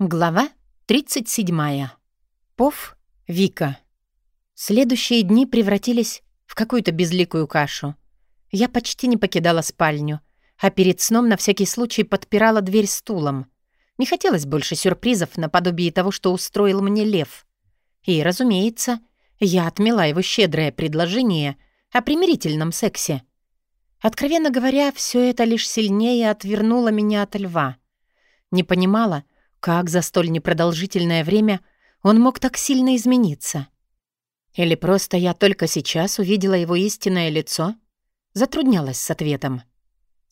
Глава 37. Пов Вика. Следующие дни превратились в какую-то безликую кашу. Я почти не покидала спальню, а перед сном на всякий случай подпирала дверь стулом. Не хотелось больше сюрпризов наподобие того, что устроил мне лев. И, разумеется, я отмела его щедрое предложение о примирительном сексе. Откровенно говоря, все это лишь сильнее отвернуло меня от льва. Не понимала, как за столь непродолжительное время он мог так сильно измениться? Или просто я только сейчас увидела его истинное лицо? Затруднялась с ответом.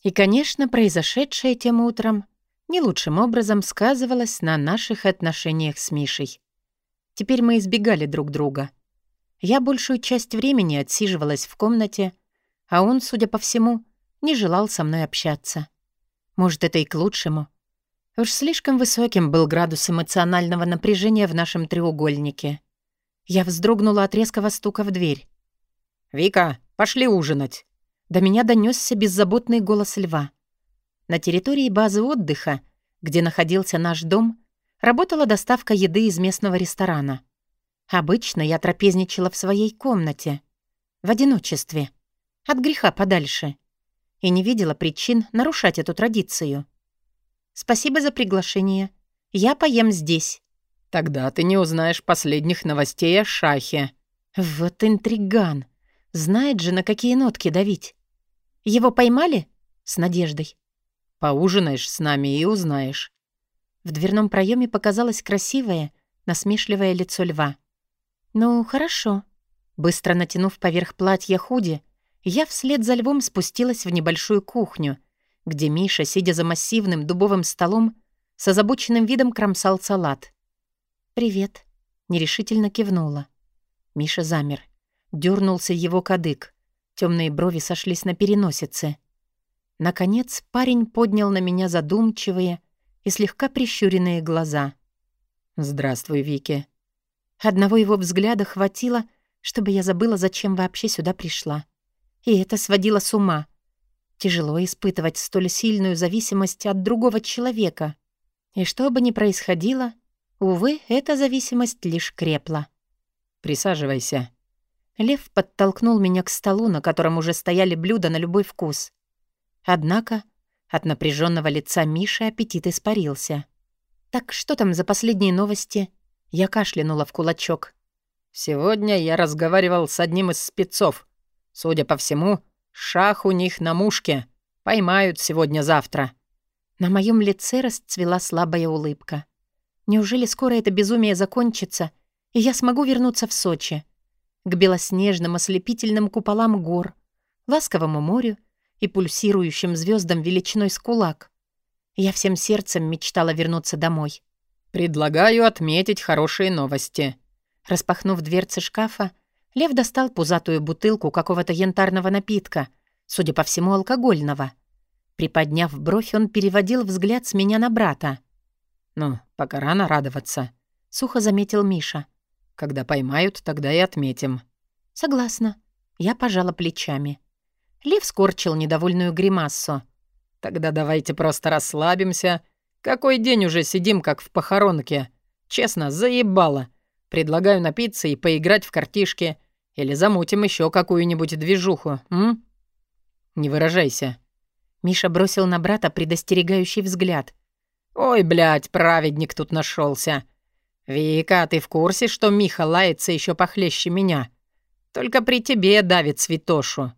И, конечно, произошедшее тем утром не лучшим образом сказывалось на наших отношениях с Мишей. Теперь мы избегали друг друга. Я большую часть времени отсиживалась в комнате, а он, судя по всему, не желал со мной общаться. Может, это и к лучшему. Уж слишком высоким был градус эмоционального напряжения в нашем треугольнике. Я вздрогнула от резкого стука в дверь. «Вика, пошли ужинать!» До меня донесся беззаботный голос льва. На территории базы отдыха, где находился наш дом, работала доставка еды из местного ресторана. Обычно я трапезничала в своей комнате, в одиночестве, от греха подальше, и не видела причин нарушать эту традицию. Спасибо за приглашение. Я поем здесь». «Тогда ты не узнаешь последних новостей о Шахе». «Вот интриган. Знает же, на какие нотки давить. Его поймали?» С надеждой. «Поужинаешь с нами и узнаешь». В дверном проеме показалось красивое, насмешливое лицо льва. «Ну, хорошо». Быстро натянув поверх платья худи, я вслед за львом спустилась в небольшую кухню, где Миша, сидя за массивным дубовым столом, с озабоченным видом кромсал салат. «Привет», — нерешительно кивнула. Миша замер. Дёрнулся его кадык. Темные брови сошлись на переносице. Наконец парень поднял на меня задумчивые и слегка прищуренные глаза. «Здравствуй, Вики». Одного его взгляда хватило, чтобы я забыла, зачем вообще сюда пришла. И это сводило с ума — Тяжело испытывать столь сильную зависимость от другого человека. И что бы ни происходило, увы, эта зависимость лишь крепла. «Присаживайся». Лев подтолкнул меня к столу, на котором уже стояли блюда на любой вкус. Однако от напряженного лица Миши аппетит испарился. «Так что там за последние новости?» Я кашлянула в кулачок. «Сегодня я разговаривал с одним из спецов. Судя по всему, Шах у них на мушке. Поймают сегодня-завтра». На моем лице расцвела слабая улыбка. Неужели скоро это безумие закончится, и я смогу вернуться в Сочи? К белоснежным ослепительным куполам гор, ласковому морю и пульсирующим звездам величиной с кулак. Я всем сердцем мечтала вернуться домой. «Предлагаю отметить хорошие новости». Распахнув дверцы шкафа, Лев достал пузатую бутылку какого-то янтарного напитка, судя по всему, алкогольного. Приподняв бровь, он переводил взгляд с меня на брата. «Ну, пока рано радоваться», — сухо заметил Миша. «Когда поймают, тогда и отметим». «Согласна». Я пожала плечами. Лев скорчил недовольную гримассу. «Тогда давайте просто расслабимся. Какой день уже сидим, как в похоронке? Честно, заебало. Предлагаю напиться и поиграть в картишки. Или замутим еще какую-нибудь движуху, м? Не выражайся». Миша бросил на брата предостерегающий взгляд. «Ой, блядь, праведник тут нашелся. Вика, ты в курсе, что Миха лается еще похлеще меня? Только при тебе давит святошу.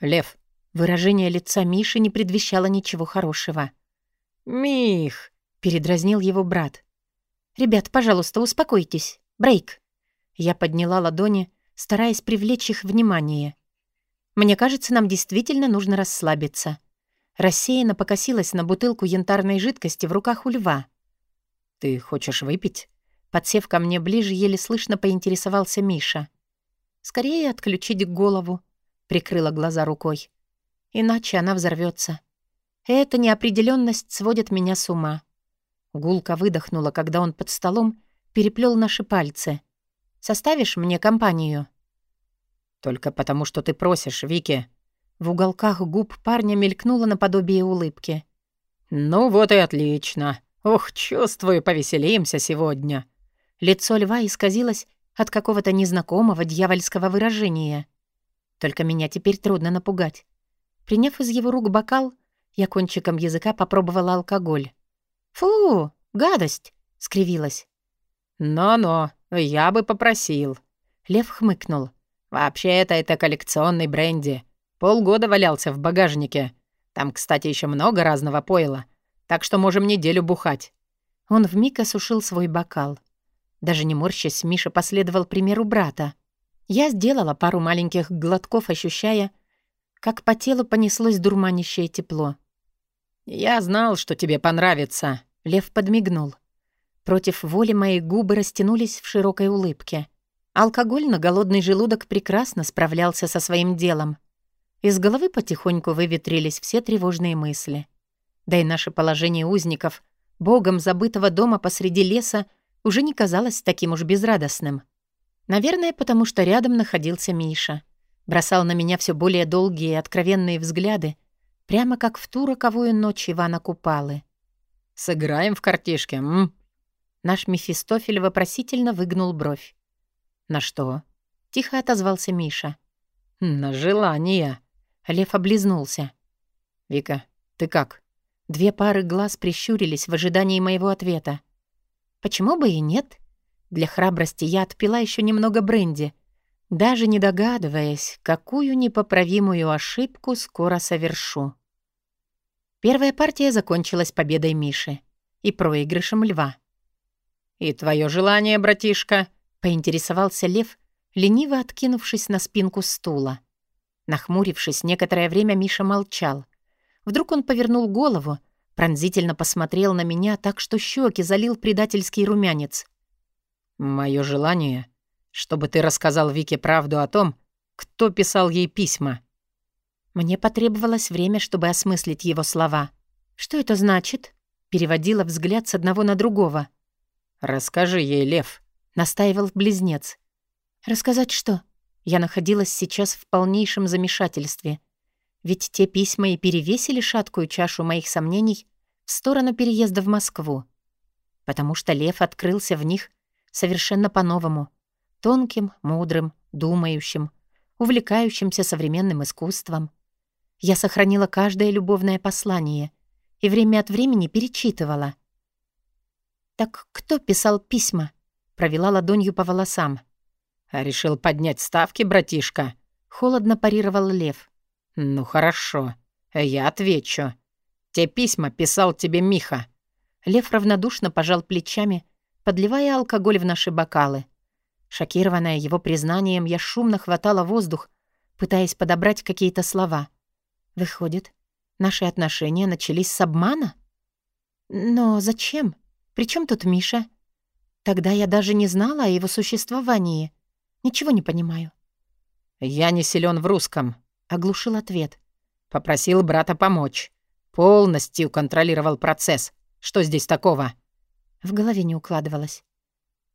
Лев». Выражение лица Миши не предвещало ничего хорошего. «Мих!» — передразнил его брат. «Ребят, пожалуйста, успокойтесь. Брейк!» Я подняла ладони, стараясь привлечь их внимание. «Мне кажется, нам действительно нужно расслабиться». Рассеянно покосилась на бутылку янтарной жидкости в руках у льва. «Ты хочешь выпить?» Подсев ко мне ближе, еле слышно поинтересовался Миша. «Скорее отключить голову», — прикрыла глаза рукой. «Иначе она взорвется. Эта неопределенность сводит меня с ума». Гулка выдохнула, когда он под столом переплел наши пальцы. «Составишь мне компанию?» «Только потому, что ты просишь, Вики». В уголках губ парня мелькнуло наподобие улыбки. «Ну вот и отлично», Ох, чувствую, повеселимся сегодня». Лицо льва исказилось от какого-то незнакомого дьявольского выражения. Только меня теперь трудно напугать. Приняв из его рук бокал, я кончиком языка попробовала алкоголь. «Фу, гадость!» — скривилась. «Но-но, я бы попросил». Лев хмыкнул. «Вообще-то это коллекционный бренди. Полгода валялся в багажнике. Там, кстати, еще много разного пойла, так что можем неделю бухать». Он вмиг осушил свой бокал. Даже не морщась, Миша последовал примеру брата. Я сделала пару маленьких глотков, ощущая, как по телу понеслось дурманящее тепло. «Я знал, что тебе понравится», — Лев подмигнул. Против воли мои губы растянулись в широкой улыбке. Алкоголь на голодный желудок прекрасно справлялся со своим делом. Из головы потихоньку выветрились все тревожные мысли. Да и наше положение узников, богом забытого дома посреди леса, уже не казалось таким уж безрадостным. Наверное, потому что рядом находился Миша. Бросал на меня все более долгие и откровенные взгляды, прямо как в ту роковую ночь Ивана Купалы. «Сыграем в картишки, м?» Наш Мефистофель вопросительно выгнул бровь. «На что?» — тихо отозвался Миша. «На желание». Лев облизнулся. «Вика, ты как?» Две пары глаз прищурились в ожидании моего ответа. Почему бы и нет? Для храбрости я отпила еще немного бренди, даже не догадываясь, какую непоправимую ошибку скоро совершу. Первая партия закончилась победой Миши и проигрышем льва. «И твое желание, братишка?» — поинтересовался лев, лениво откинувшись на спинку стула. Нахмурившись, некоторое время Миша молчал. Вдруг он повернул голову Пронзительно посмотрел на меня так, что щеки залил предательский румянец. «Мое желание, чтобы ты рассказал Вике правду о том, кто писал ей письма». Мне потребовалось время, чтобы осмыслить его слова. «Что это значит?» Переводила взгляд с одного на другого. «Расскажи ей, Лев», — настаивал близнец. «Рассказать что?» Я находилась сейчас в полнейшем замешательстве. Ведь те письма и перевесили шаткую чашу моих сомнений в сторону переезда в Москву. Потому что лев открылся в них совершенно по-новому. Тонким, мудрым, думающим, увлекающимся современным искусством. Я сохранила каждое любовное послание и время от времени перечитывала. «Так кто писал письма?» Провела ладонью по волосам. «А решил поднять ставки, братишка?» Холодно парировал лев. «Ну хорошо, я отвечу. Те письма писал тебе Миха». Лев равнодушно пожал плечами, подливая алкоголь в наши бокалы. Шокированная его признанием, я шумно хватала воздух, пытаясь подобрать какие-то слова. Выходит, наши отношения начались с обмана? Но зачем? Причем тут Миша? Тогда я даже не знала о его существовании. Ничего не понимаю. «Я не силен в русском», — оглушил ответ. «Попросил брата помочь. Полностью контролировал процесс. Что здесь такого? В голове не укладывалось.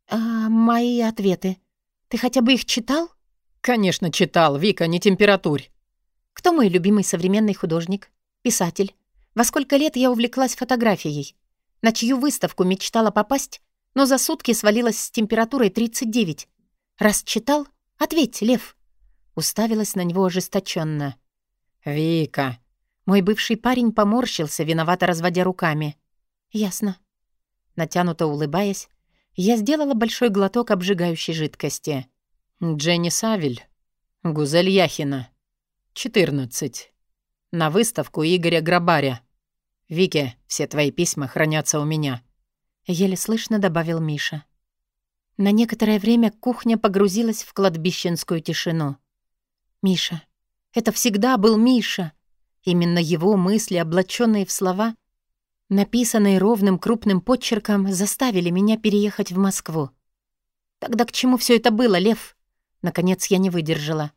А мои ответы? Ты хотя бы их читал? Конечно, читал. Вика, не температурь. Кто мой любимый современный художник? Писатель. Во сколько лет я увлеклась фотографией? На чью выставку мечтала попасть, но за сутки свалилась с температурой 39. Раз читал, ответь, Лев. Уставилась на него ожесточенно. «Вика, мой бывший парень поморщился, виновато разводя руками. «Ясно». Натянуто улыбаясь, я сделала большой глоток обжигающей жидкости. «Дженни Савель. Гузель Яхина. 14. На выставку Игоря Грабаря. Вике, все твои письма хранятся у меня». Еле слышно добавил Миша. На некоторое время кухня погрузилась в кладбищенскую тишину. «Миша. Это всегда был Миша!» Именно его мысли, облаченные в слова, написанные ровным крупным подчерком, заставили меня переехать в Москву. Тогда к чему все это было, Лев? Наконец я не выдержала.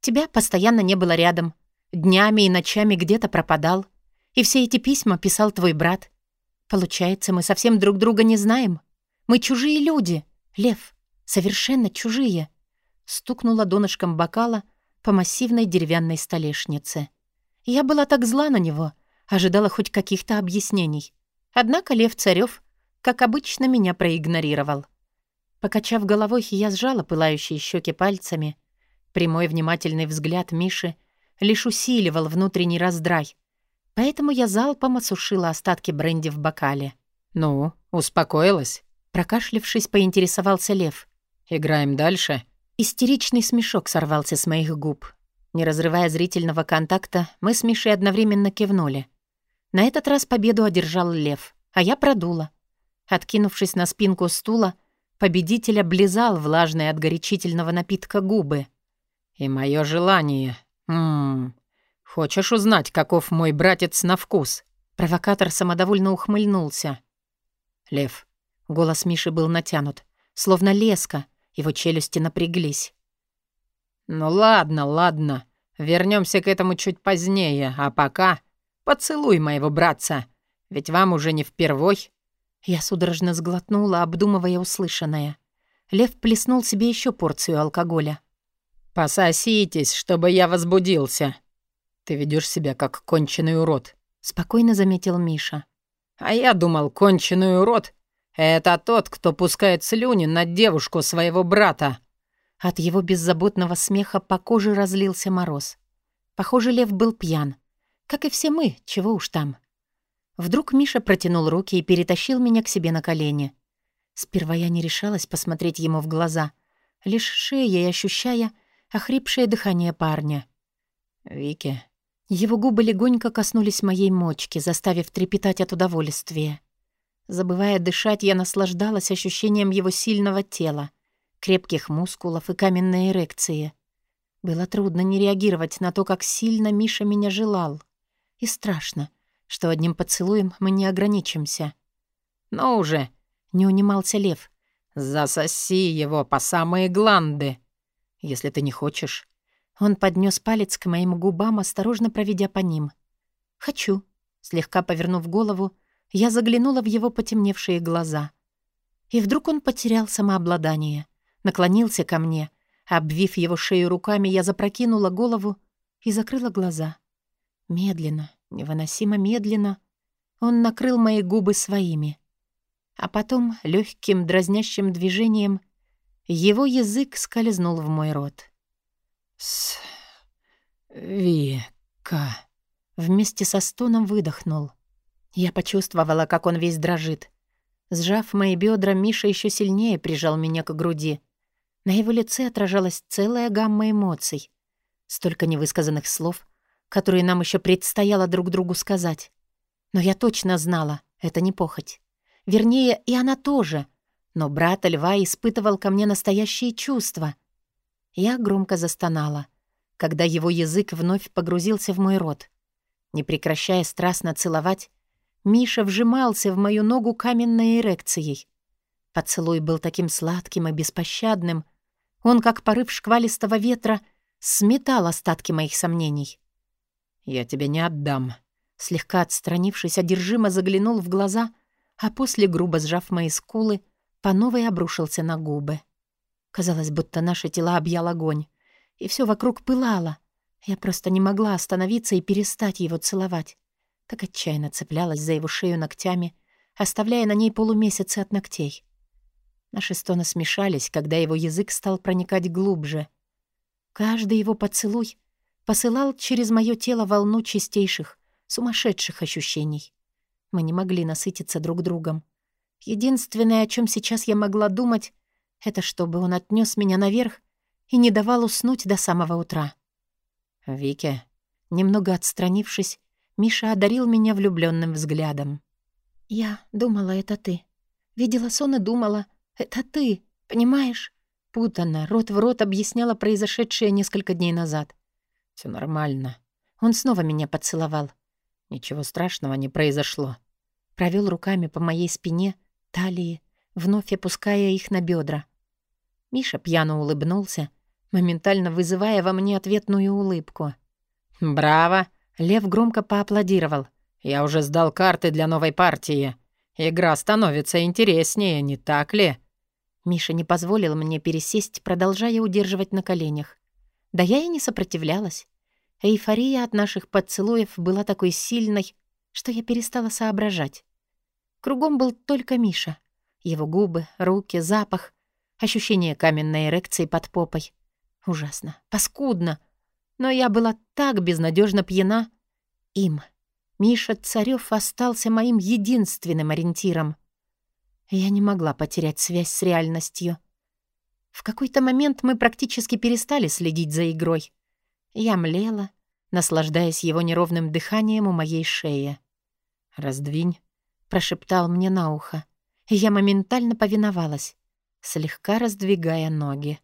Тебя постоянно не было рядом. Днями и ночами где-то пропадал. И все эти письма писал твой брат. Получается, мы совсем друг друга не знаем. Мы чужие люди, Лев, совершенно чужие. Стукнула донышком бокала по массивной деревянной столешнице. Я была так зла на него, ожидала хоть каких-то объяснений. Однако Лев Царёв, как обычно, меня проигнорировал. Покачав головой, я сжала пылающие щеки пальцами. Прямой внимательный взгляд Миши лишь усиливал внутренний раздрай. Поэтому я залпом осушила остатки бренди в бокале. «Ну, успокоилась?» Прокашлившись, поинтересовался Лев. «Играем дальше?» Истеричный смешок сорвался с моих губ. Не разрывая зрительного контакта, мы с Мишей одновременно кивнули. На этот раз победу одержал Лев, а я продула. Откинувшись на спинку стула, победитель облизал влажные от горячительного напитка губы. «И мое желание. Ммм. Хочешь узнать, каков мой братец на вкус?» Провокатор самодовольно ухмыльнулся. «Лев». Голос Миши был натянут, словно леска, его челюсти напряглись. «Ну ладно, ладно. Вернемся к этому чуть позднее, а пока поцелуй моего братца, ведь вам уже не впервой». Я судорожно сглотнула, обдумывая услышанное. Лев плеснул себе еще порцию алкоголя. «Пососитесь, чтобы я возбудился. Ты ведешь себя как конченый урод», — спокойно заметил Миша. «А я думал, конченый урод — это тот, кто пускает слюни на девушку своего брата». От его беззаботного смеха по коже разлился мороз. Похоже, лев был пьян. Как и все мы, чего уж там. Вдруг Миша протянул руки и перетащил меня к себе на колени. Сперва я не решалась посмотреть ему в глаза, лишь шеей ощущая охрипшее дыхание парня. «Вики». Его губы легонько коснулись моей мочки, заставив трепетать от удовольствия. Забывая дышать, я наслаждалась ощущением его сильного тела — крепких мускулов и каменной эрекции. Было трудно не реагировать на то, как сильно Миша меня желал. И страшно, что одним поцелуем мы не ограничимся. «Ну уже!» — не унимался Лев. «Засоси его по самые гланды, если ты не хочешь». Он поднес палец к моим губам, осторожно проведя по ним. «Хочу». Слегка повернув голову, я заглянула в его потемневшие глаза. И вдруг он потерял самообладание наклонился ко мне. Обвив его шею руками, я запрокинула голову и закрыла глаза. Медленно, невыносимо медленно он накрыл мои губы своими. А потом легким дразнящим движением его язык скользнул в мой рот. «С... Вика...» Вместе со стоном выдохнул. Я почувствовала, как он весь дрожит. Сжав мои бедра, Миша еще сильнее прижал меня к груди. На его лице отражалась целая гамма эмоций. Столько невысказанных слов, которые нам еще предстояло друг другу сказать. Но я точно знала, это не похоть. Вернее, и она тоже. Но брат льва испытывал ко мне настоящие чувства. Я громко застонала, когда его язык вновь погрузился в мой рот. Не прекращая страстно целовать, Миша вжимался в мою ногу каменной эрекцией. Поцелуй был таким сладким и беспощадным, он, как порыв шквалистого ветра, сметал остатки моих сомнений. «Я тебя не отдам», — слегка отстранившись, одержимо заглянул в глаза, а после, грубо сжав мои скулы, по новой обрушился на губы. Казалось, будто наши тела объял огонь, и все вокруг пылало. Я просто не могла остановиться и перестать его целовать. Так отчаянно цеплялась за его шею ногтями, оставляя на ней полумесяцы от ногтей. Наши стоны смешались, когда его язык стал проникать глубже. Каждый его поцелуй посылал через мое тело волну чистейших, сумасшедших ощущений. Мы не могли насытиться друг другом. Единственное, о чем сейчас я могла думать, это чтобы он отнес меня наверх и не давал уснуть до самого утра. «Вике», немного отстранившись, Миша одарил меня влюбленным взглядом. «Я думала, это ты. Видела сон и думала, «Это ты, понимаешь?» Путанно, рот в рот объясняла произошедшее несколько дней назад. Все нормально». Он снова меня поцеловал. Ничего страшного не произошло. Провел руками по моей спине, талии, вновь опуская их на бедра. Миша пьяно улыбнулся, моментально вызывая во мне ответную улыбку. «Браво!» — Лев громко поаплодировал. «Я уже сдал карты для новой партии. Игра становится интереснее, не так ли?» Миша не позволил мне пересесть, продолжая удерживать на коленях. Да я и не сопротивлялась. Эйфория от наших поцелуев была такой сильной, что я перестала соображать. Кругом был только Миша. Его губы, руки, запах, ощущение каменной эрекции под попой. Ужасно, паскудно. Но я была так безнадежно пьяна. Им. Миша Царёв остался моим единственным ориентиром. Я не могла потерять связь с реальностью. В какой-то момент мы практически перестали следить за игрой. Я млела, наслаждаясь его неровным дыханием у моей шеи. «Раздвинь», — прошептал мне на ухо. Я моментально повиновалась, слегка раздвигая ноги.